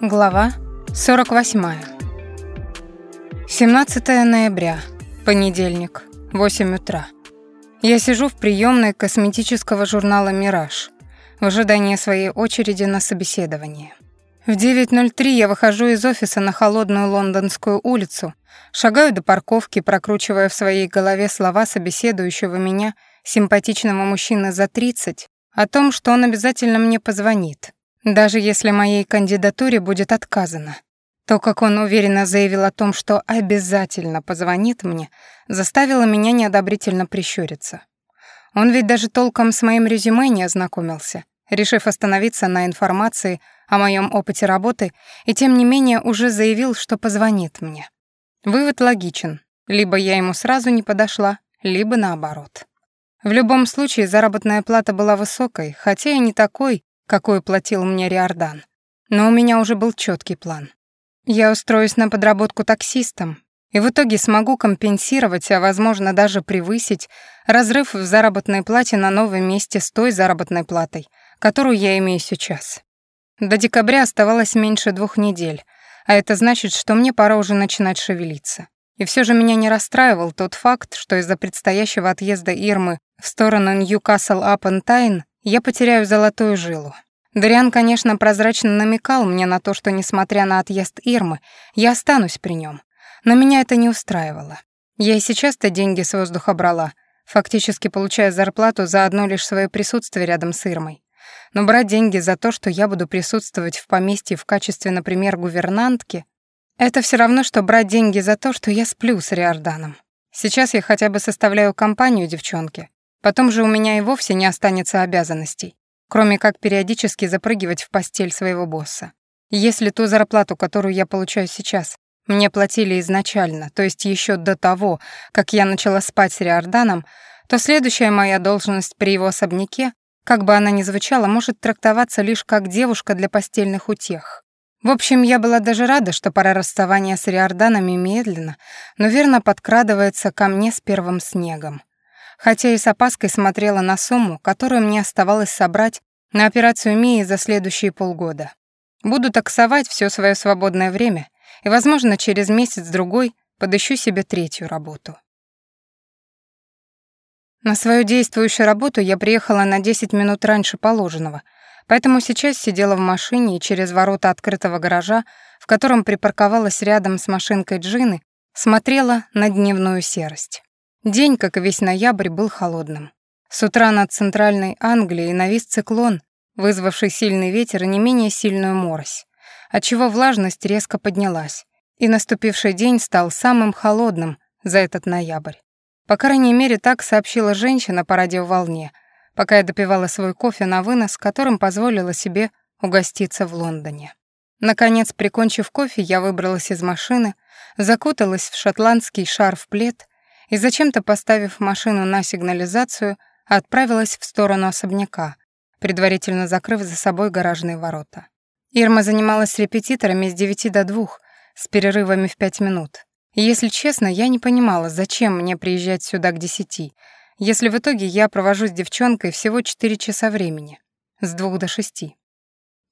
Глава 48. 17 ноября, понедельник, 8 утра. Я сижу в приемной косметического журнала «Мираж» в ожидании своей очереди на собеседование. В 9.03 я выхожу из офиса на холодную лондонскую улицу, шагаю до парковки, прокручивая в своей голове слова собеседующего меня симпатичного мужчины за 30 о том, что он обязательно мне позвонит, даже если моей кандидатуре будет отказано. То, как он уверенно заявил о том, что обязательно позвонит мне, заставило меня неодобрительно прищуриться. Он ведь даже толком с моим резюме не ознакомился, решив остановиться на информации о моем опыте работы, и тем не менее уже заявил, что позвонит мне. Вывод логичен. Либо я ему сразу не подошла, либо наоборот. В любом случае, заработная плата была высокой, хотя и не такой, какую платил мне Риордан. Но у меня уже был четкий план. Я устроюсь на подработку таксистом, и в итоге смогу компенсировать, а возможно даже превысить разрыв в заработной плате на новом месте с той заработной платой, которую я имею сейчас. До декабря оставалось меньше двух недель, а это значит, что мне пора уже начинать шевелиться. И все же меня не расстраивал тот факт, что из-за предстоящего отъезда Ирмы в сторону Ньюкасл-апон-Тайн я потеряю золотую жилу. Дариан, конечно, прозрачно намекал мне на то, что, несмотря на отъезд Ирмы, я останусь при нем. Но меня это не устраивало. Я и сейчас-то деньги с воздуха брала, фактически получая зарплату за одно лишь свое присутствие рядом с Ирмой. Но брать деньги за то, что я буду присутствовать в поместье в качестве, например, гувернантки, это все равно, что брать деньги за то, что я сплю с Риорданом. Сейчас я хотя бы составляю компанию девчонке, Потом же у меня и вовсе не останется обязанностей, кроме как периодически запрыгивать в постель своего босса. Если ту зарплату, которую я получаю сейчас, мне платили изначально, то есть еще до того, как я начала спать с Риорданом, то следующая моя должность при его особняке, как бы она ни звучала, может трактоваться лишь как девушка для постельных утех. В общем, я была даже рада, что пора расставания с Риорданами медленно, но верно подкрадывается ко мне с первым снегом хотя и с опаской смотрела на сумму, которую мне оставалось собрать на операцию Мии за следующие полгода. Буду таксовать все свое свободное время, и, возможно, через месяц-другой подыщу себе третью работу. На свою действующую работу я приехала на 10 минут раньше положенного, поэтому сейчас сидела в машине и через ворота открытого гаража, в котором припарковалась рядом с машинкой Джины, смотрела на дневную серость. День, как и весь ноябрь, был холодным. С утра над центральной Англией навис циклон, вызвавший сильный ветер и не менее сильную морось, отчего влажность резко поднялась, и наступивший день стал самым холодным за этот ноябрь. По крайней мере, так сообщила женщина по радиоволне, пока я допивала свой кофе на вынос, которым позволила себе угоститься в Лондоне. Наконец, прикончив кофе, я выбралась из машины, закуталась в шотландский шарф-плед и зачем-то, поставив машину на сигнализацию, отправилась в сторону особняка, предварительно закрыв за собой гаражные ворота. Ирма занималась с репетиторами с 9 до 2, с перерывами в 5 минут. Если честно, я не понимала, зачем мне приезжать сюда к 10, если в итоге я провожу с девчонкой всего 4 часа времени, с 2 до 6.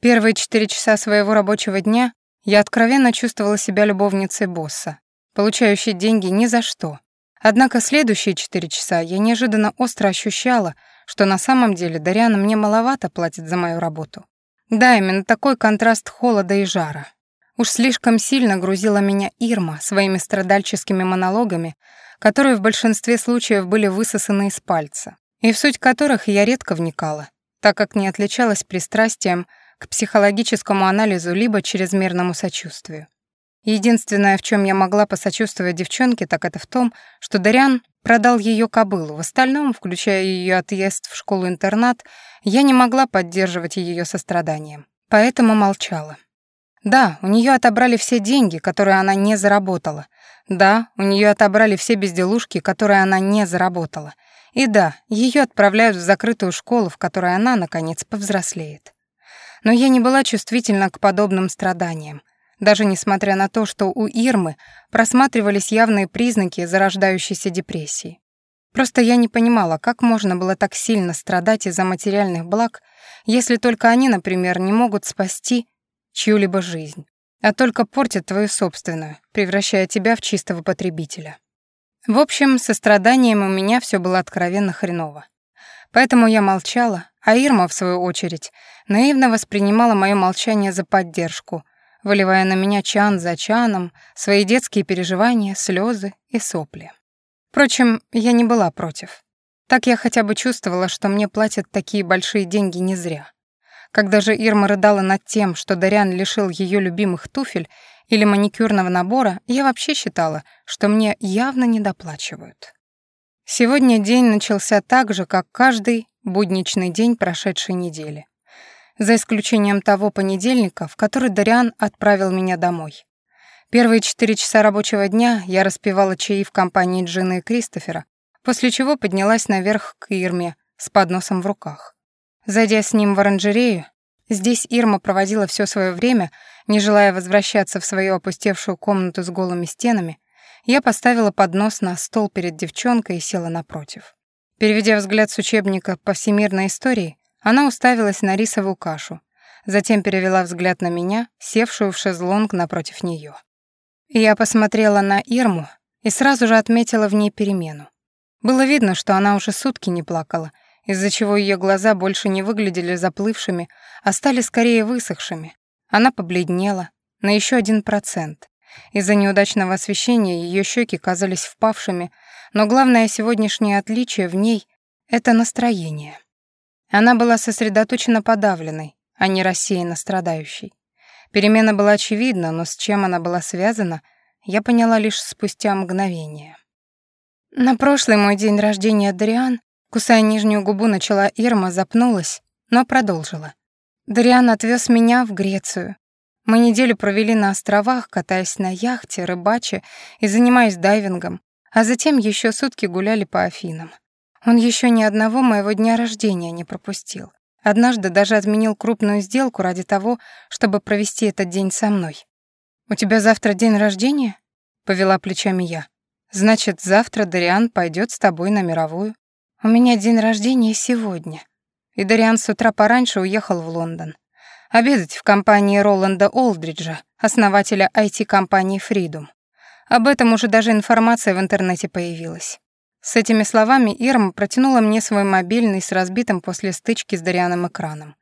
Первые 4 часа своего рабочего дня я откровенно чувствовала себя любовницей босса, получающей деньги ни за что, Однако следующие четыре часа я неожиданно остро ощущала, что на самом деле Дариана мне маловато платит за мою работу. Да, именно такой контраст холода и жара. Уж слишком сильно грузила меня Ирма своими страдальческими монологами, которые в большинстве случаев были высосаны из пальца, и в суть которых я редко вникала, так как не отличалась пристрастием к психологическому анализу либо чрезмерному сочувствию. Единственное, в чем я могла посочувствовать девчонке, так это в том, что Дариан продал ее кобылу. В остальном, включая ее отъезд в школу-интернат, я не могла поддерживать ее состраданием. Поэтому молчала. Да, у нее отобрали все деньги, которые она не заработала. Да, у нее отобрали все безделушки, которые она не заработала. И да, ее отправляют в закрытую школу, в которой она, наконец, повзрослеет. Но я не была чувствительна к подобным страданиям даже несмотря на то, что у Ирмы просматривались явные признаки зарождающейся депрессии. Просто я не понимала, как можно было так сильно страдать из-за материальных благ, если только они, например, не могут спасти чью-либо жизнь, а только портит твою собственную, превращая тебя в чистого потребителя. В общем, со страданием у меня все было откровенно хреново. Поэтому я молчала, а Ирма, в свою очередь, наивно воспринимала мое молчание за поддержку, выливая на меня чан за чаном свои детские переживания, слезы и сопли. Впрочем, я не была против. Так я хотя бы чувствовала, что мне платят такие большие деньги не зря. Когда же Ирма рыдала над тем, что Дарян лишил ее любимых туфель или маникюрного набора, я вообще считала, что мне явно недоплачивают. Сегодня день начался так же, как каждый будничный день прошедшей недели. За исключением того понедельника, в который Дариан отправил меня домой. Первые четыре часа рабочего дня я распивала чаи в компании Джина и Кристофера, после чего поднялась наверх к Ирме с подносом в руках. Зайдя с ним в оранжерею, здесь Ирма проводила все свое время, не желая возвращаться в свою опустевшую комнату с голыми стенами, я поставила поднос на стол перед девчонкой и села напротив. Переведя взгляд с учебника по всемирной истории, она уставилась на рисовую кашу, затем перевела взгляд на меня, севшую в шезлонг напротив нее. Я посмотрела на Ирму и сразу же отметила в ней перемену. Было видно, что она уже сутки не плакала, из-за чего ее глаза больше не выглядели заплывшими, а стали скорее высохшими. Она побледнела на еще один процент. Из-за неудачного освещения ее щеки казались впавшими, но главное сегодняшнее отличие в ней — это настроение. Она была сосредоточена подавленной, а не рассеянно страдающей. Перемена была очевидна, но с чем она была связана, я поняла лишь спустя мгновение. На прошлый мой день рождения Дариан, кусая нижнюю губу, начала Ирма, запнулась, но продолжила. Дариан отвез меня в Грецию. Мы неделю провели на островах, катаясь на яхте, рыбаче и занимаясь дайвингом, а затем еще сутки гуляли по Афинам. Он еще ни одного моего дня рождения не пропустил. Однажды даже отменил крупную сделку ради того, чтобы провести этот день со мной. «У тебя завтра день рождения?» — повела плечами я. Значит, завтра Дариан пойдет с тобой на мировую. У меня день рождения сегодня. И Дариан с утра пораньше уехал в Лондон. Обедать в компании Роланда Олдриджа, основателя IT-компании Freedom. Об этом уже даже информация в интернете появилась. С этими словами Ирма протянула мне свой мобильный с разбитым после стычки с Дарианом экраном.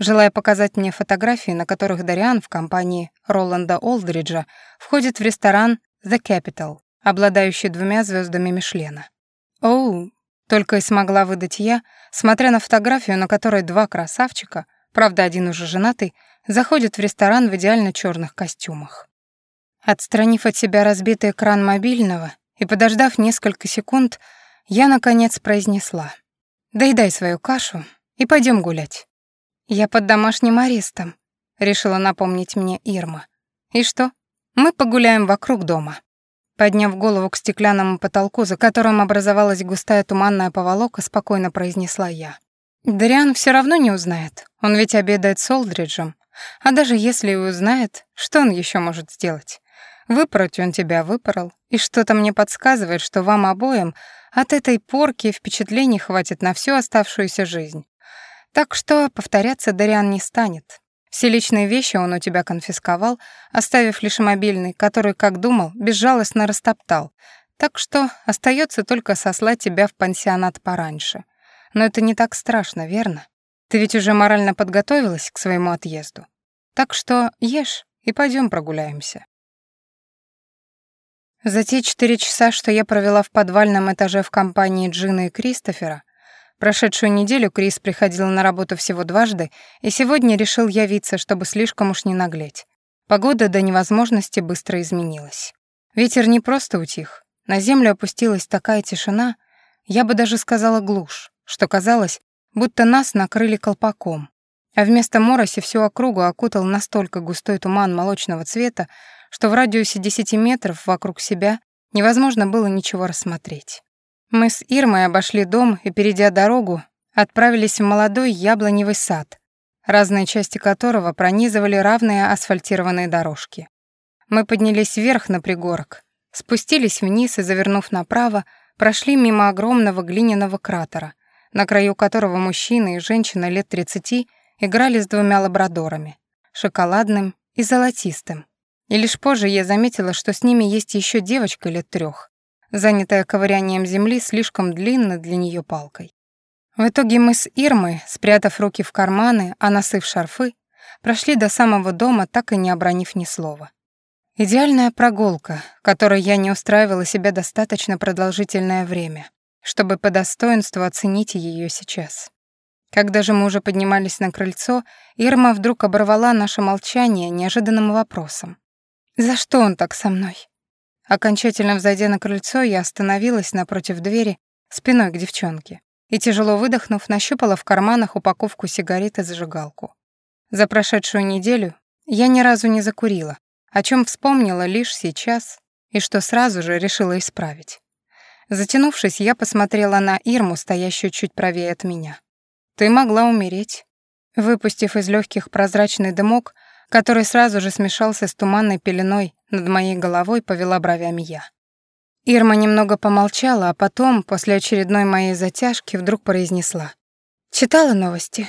Желая показать мне фотографии, на которых Дариан в компании Роланда Олдриджа входит в ресторан The Capital, обладающий двумя звездами Мишлена. «Оу», — только и смогла выдать я, смотря на фотографию, на которой два красавчика, правда, один уже женатый, заходят в ресторан в идеально черных костюмах. Отстранив от себя разбитый экран мобильного и подождав несколько секунд, я, наконец, произнесла. «Доедай свою кашу и пойдем гулять». «Я под домашним арестом», — решила напомнить мне Ирма. «И что? Мы погуляем вокруг дома». Подняв голову к стеклянному потолку, за которым образовалась густая туманная поволока, спокойно произнесла я. «Дариан все равно не узнает, он ведь обедает с Олдриджем. А даже если и узнает, что он еще может сделать? Выпороть он тебя выпорол, и что-то мне подсказывает, что вам обоим от этой порки впечатлений хватит на всю оставшуюся жизнь. Так что повторяться Дариан не станет. Все личные вещи он у тебя конфисковал, оставив лишь мобильный, который, как думал, безжалостно растоптал. Так что остается только сослать тебя в пансионат пораньше. Но это не так страшно, верно? Ты ведь уже морально подготовилась к своему отъезду. Так что ешь и пойдем прогуляемся. За те четыре часа, что я провела в подвальном этаже в компании Джина и Кристофера, Прошедшую неделю Крис приходил на работу всего дважды, и сегодня решил явиться, чтобы слишком уж не наглеть. Погода до невозможности быстро изменилась. Ветер не просто утих. На землю опустилась такая тишина, я бы даже сказала глушь, что казалось, будто нас накрыли колпаком. А вместо мороси всю округу окутал настолько густой туман молочного цвета, что в радиусе 10 метров вокруг себя невозможно было ничего рассмотреть. Мы с Ирмой обошли дом и, перейдя дорогу, отправились в молодой яблоневый сад, разные части которого пронизывали равные асфальтированные дорожки. Мы поднялись вверх на пригорок, спустились вниз и, завернув направо, прошли мимо огромного глиняного кратера, на краю которого мужчина и женщина лет 30 играли с двумя лабрадорами. шоколадным и золотистым. И лишь позже я заметила, что с ними есть еще девочка лет трех, занятая ковырянием земли слишком длинно для нее палкой. В итоге мы с Ирмой, спрятав руки в карманы, а носы шарфы, прошли до самого дома, так и не обронив ни слова. Идеальная прогулка, которой я не устраивала себя достаточно продолжительное время, чтобы по достоинству оценить ее сейчас. Когда же мы уже поднимались на крыльцо, Ирма вдруг оборвала наше молчание неожиданным вопросом. «За что он так со мной?» Окончательно взойдя на крыльцо, я остановилась напротив двери, спиной к девчонке, и, тяжело выдохнув, нащупала в карманах упаковку сигарет и зажигалку. За прошедшую неделю я ни разу не закурила, о чем вспомнила лишь сейчас и что сразу же решила исправить. Затянувшись, я посмотрела на Ирму, стоящую чуть правее от меня. «Ты могла умереть». Выпустив из легких прозрачный дымок, который сразу же смешался с туманной пеленой над моей головой, повела бровями я. Ирма немного помолчала, а потом, после очередной моей затяжки, вдруг произнесла. «Читала новости.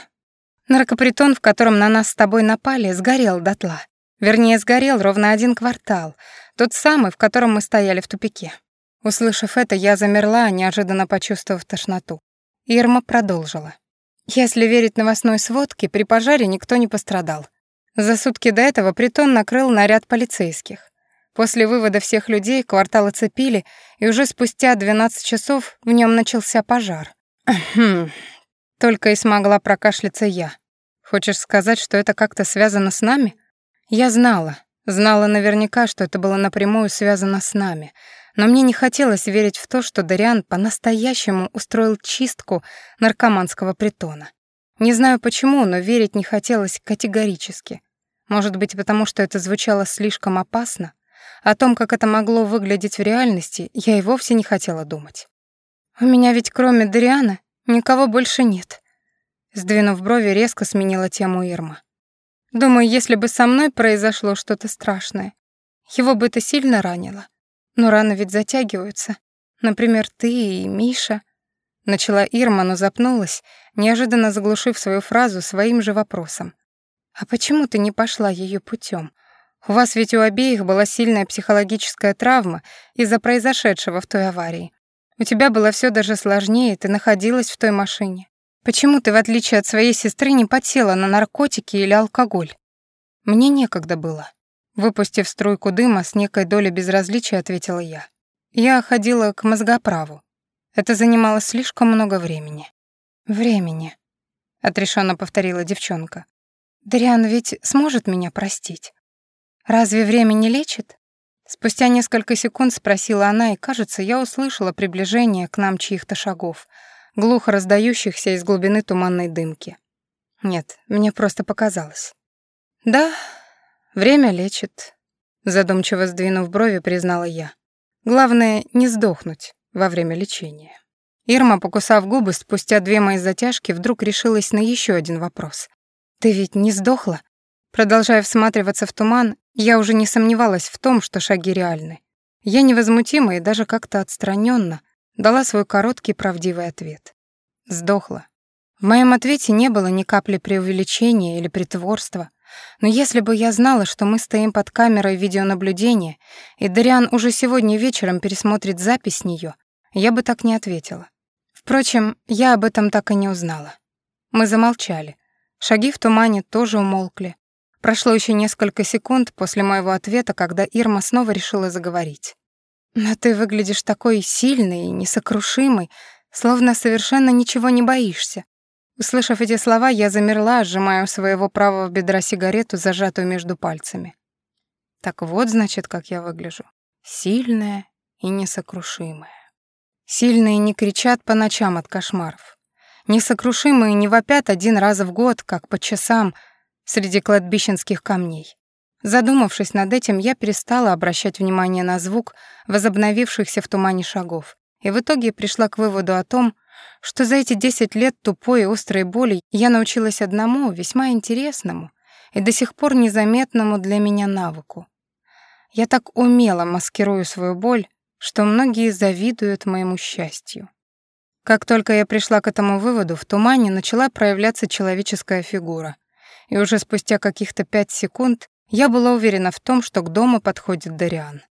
Наркопритон, в котором на нас с тобой напали, сгорел дотла. Вернее, сгорел ровно один квартал, тот самый, в котором мы стояли в тупике. Услышав это, я замерла, неожиданно почувствовав тошноту. Ирма продолжила. Если верить новостной сводке, при пожаре никто не пострадал. За сутки до этого притон накрыл наряд полицейских. После вывода всех людей квартал оцепили, и уже спустя 12 часов в нем начался пожар. Только и смогла прокашляться я. Хочешь сказать, что это как-то связано с нами? Я знала, знала наверняка, что это было напрямую связано с нами, но мне не хотелось верить в то, что Дариан по-настоящему устроил чистку наркоманского притона. Не знаю почему, но верить не хотелось категорически. Может быть, потому что это звучало слишком опасно? О том, как это могло выглядеть в реальности, я и вовсе не хотела думать. «У меня ведь кроме Дариана никого больше нет», Сдвинув брови, резко сменила тему Ирма. Думаю, если бы со мной произошло что-то страшное, его бы это сильно ранило. Но раны ведь затягиваются. Например, ты и Миша. Начала Ирма, но запнулась, неожиданно заглушив свою фразу своим же вопросом. «А почему ты не пошла ее путем? У вас ведь у обеих была сильная психологическая травма из-за произошедшего в той аварии. У тебя было все даже сложнее, ты находилась в той машине. Почему ты, в отличие от своей сестры, не подсела на наркотики или алкоголь? Мне некогда было. Выпустив струйку дыма, с некой долей безразличия ответила я. Я ходила к мозгоправу. Это занимало слишком много времени. Времени, отрешенно повторила девчонка. Дриан ведь сможет меня простить. Разве время не лечит? Спустя несколько секунд спросила она, и, кажется, я услышала приближение к нам чьих-то шагов — глухо раздающихся из глубины туманной дымки. Нет, мне просто показалось. Да, время лечит, задумчиво сдвинув брови, признала я. Главное не сдохнуть во время лечения. Ирма, покусав губы, спустя две мои затяжки, вдруг решилась на еще один вопрос. «Ты ведь не сдохла?» Продолжая всматриваться в туман, я уже не сомневалась в том, что шаги реальны. Я невозмутимо и даже как-то отстраненно дала свой короткий правдивый ответ. Сдохла. В моем ответе не было ни капли преувеличения или притворства, но если бы я знала, что мы стоим под камерой видеонаблюдения, и Дариан уже сегодня вечером пересмотрит запись нее, я бы так не ответила. Впрочем, я об этом так и не узнала. Мы замолчали. Шаги в тумане тоже умолкли. Прошло еще несколько секунд после моего ответа, когда Ирма снова решила заговорить. Но ты выглядишь такой сильный и несокрушимый, словно совершенно ничего не боишься. Услышав эти слова, я замерла, сжимая у своего правого бедра сигарету, зажатую между пальцами. Так вот, значит, как я выгляжу. Сильная и несокрушимая. Сильные не кричат по ночам от кошмаров. Несокрушимые не вопят один раз в год, как по часам среди кладбищенских камней. Задумавшись над этим, я перестала обращать внимание на звук возобновившихся в тумане шагов, и в итоге пришла к выводу о том, что за эти 10 лет тупой и острой боли я научилась одному весьма интересному и до сих пор незаметному для меня навыку. Я так умело маскирую свою боль, что многие завидуют моему счастью. Как только я пришла к этому выводу, в тумане начала проявляться человеческая фигура, и уже спустя каких-то пять секунд я была уверена в том, что к дому подходит Дариан.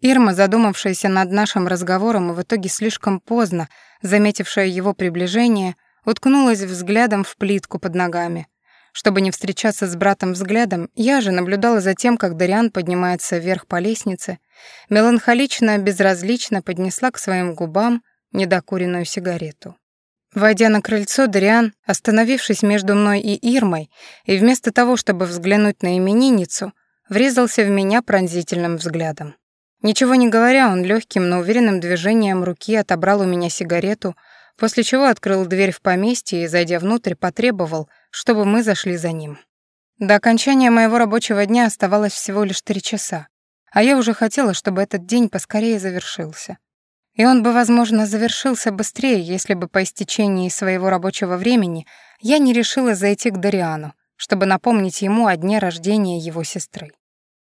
Ирма, задумавшаяся над нашим разговором и в итоге слишком поздно заметившая его приближение, уткнулась взглядом в плитку под ногами. Чтобы не встречаться с братом взглядом, я же наблюдала за тем, как Дариан поднимается вверх по лестнице, меланхолично, безразлично поднесла к своим губам недокуренную сигарету. Войдя на крыльцо, Дариан, остановившись между мной и Ирмой, и вместо того, чтобы взглянуть на именинницу, врезался в меня пронзительным взглядом. Ничего не говоря, он легким, но уверенным движением руки отобрал у меня сигарету, после чего открыл дверь в поместье и, зайдя внутрь, потребовал, чтобы мы зашли за ним. До окончания моего рабочего дня оставалось всего лишь три часа, а я уже хотела, чтобы этот день поскорее завершился. И он бы, возможно, завершился быстрее, если бы по истечении своего рабочего времени я не решила зайти к Дариану, чтобы напомнить ему о дне рождения его сестры.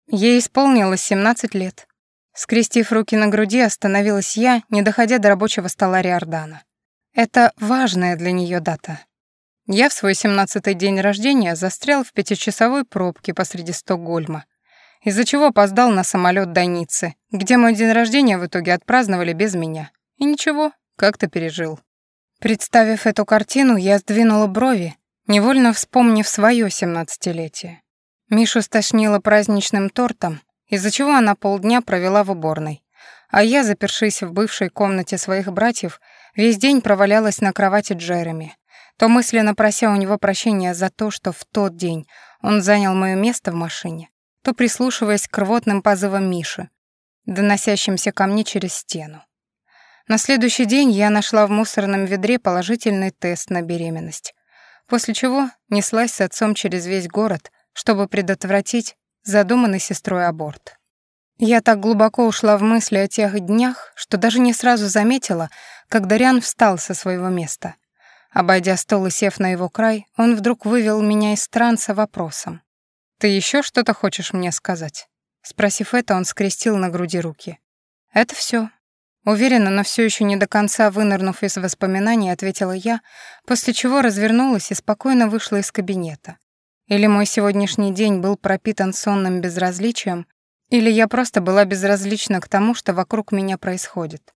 Ей исполнилось 17 лет. Скрестив руки на груди, остановилась я, не доходя до рабочего стола Риордана. Это важная для нее дата. Я в свой семнадцатый день рождения застрял в пятичасовой пробке посреди Стокгольма, из-за чего опоздал на самолет до Ниццы, где мой день рождения в итоге отпраздновали без меня. И ничего, как-то пережил. Представив эту картину, я сдвинула брови, невольно вспомнив свое семнадцатилетие. Мишу стошнило праздничным тортом, из-за чего она полдня провела в уборной. А я, запершись в бывшей комнате своих братьев, весь день провалялась на кровати Джереми, то мысленно прося у него прощения за то, что в тот день он занял моё место в машине, то прислушиваясь к рвотным позывам Миши, доносящимся ко мне через стену. На следующий день я нашла в мусорном ведре положительный тест на беременность, после чего неслась с отцом через весь город, чтобы предотвратить задуманный сестрой аборт. Я так глубоко ушла в мысли о тех днях, что даже не сразу заметила, как Дариан встал со своего места. Обойдя стол и сев на его край, он вдруг вывел меня из транса вопросом. «Ты еще что-то хочешь мне сказать?» Спросив это, он скрестил на груди руки. «Это все. Уверенно, но все еще не до конца вынырнув из воспоминаний, ответила я, после чего развернулась и спокойно вышла из кабинета. Или мой сегодняшний день был пропитан сонным безразличием, или я просто была безразлична к тому, что вокруг меня происходит.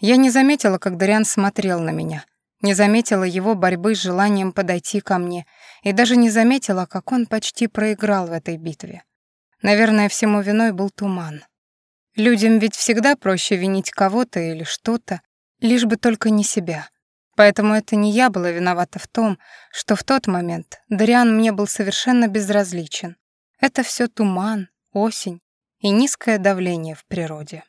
Я не заметила, как Дариан смотрел на меня, не заметила его борьбы с желанием подойти ко мне, и даже не заметила, как он почти проиграл в этой битве. Наверное, всему виной был туман. Людям ведь всегда проще винить кого-то или что-то, лишь бы только не себя. Поэтому это не я была виновата в том, что в тот момент Дариан мне был совершенно безразличен. Это все туман, осень и низкое давление в природе.